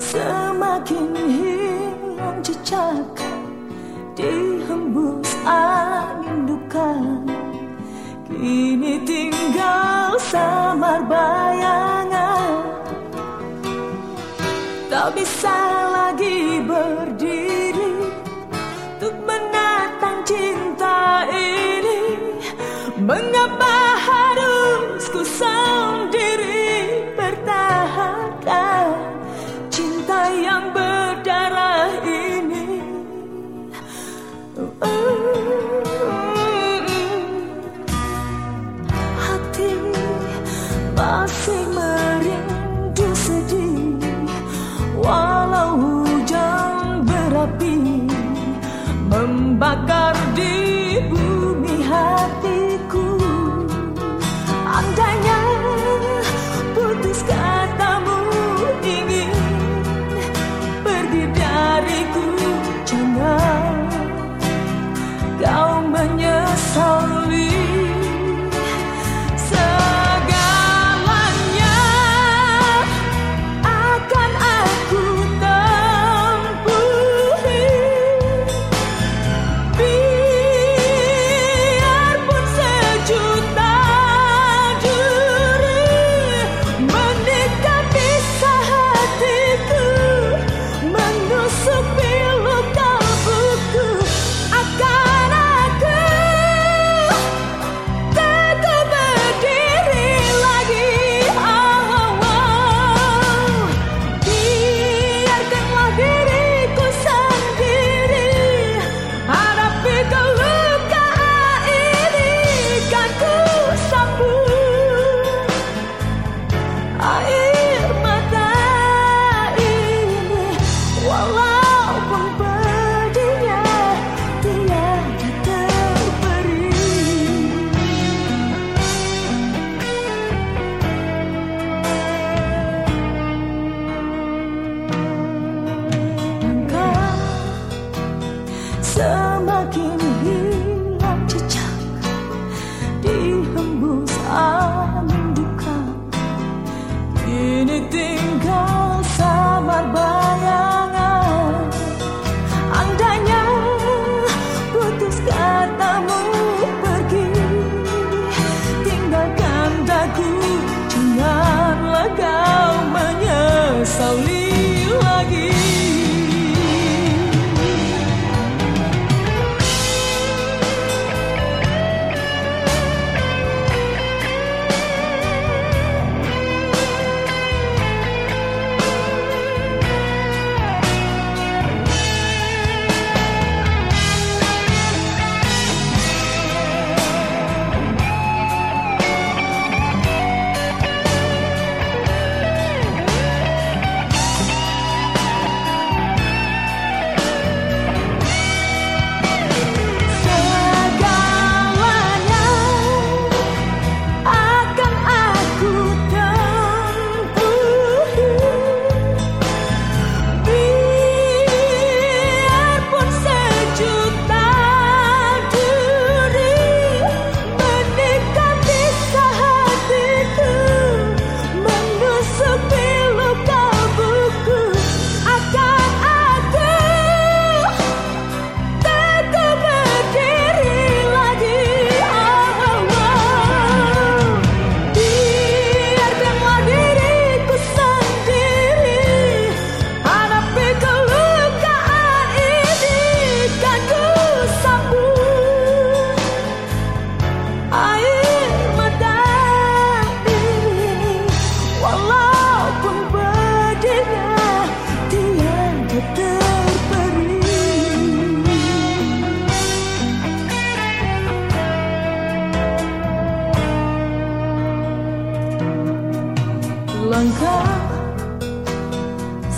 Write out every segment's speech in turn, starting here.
Semakin hilang jejak Dihembus angin duka. Kini tinggal samar bayangan. Tak bisa lagi berdiri.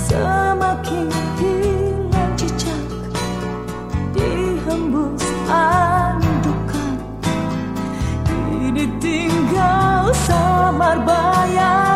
semakin hilang jejak dihembus andukan. Ini tinggal samar bayang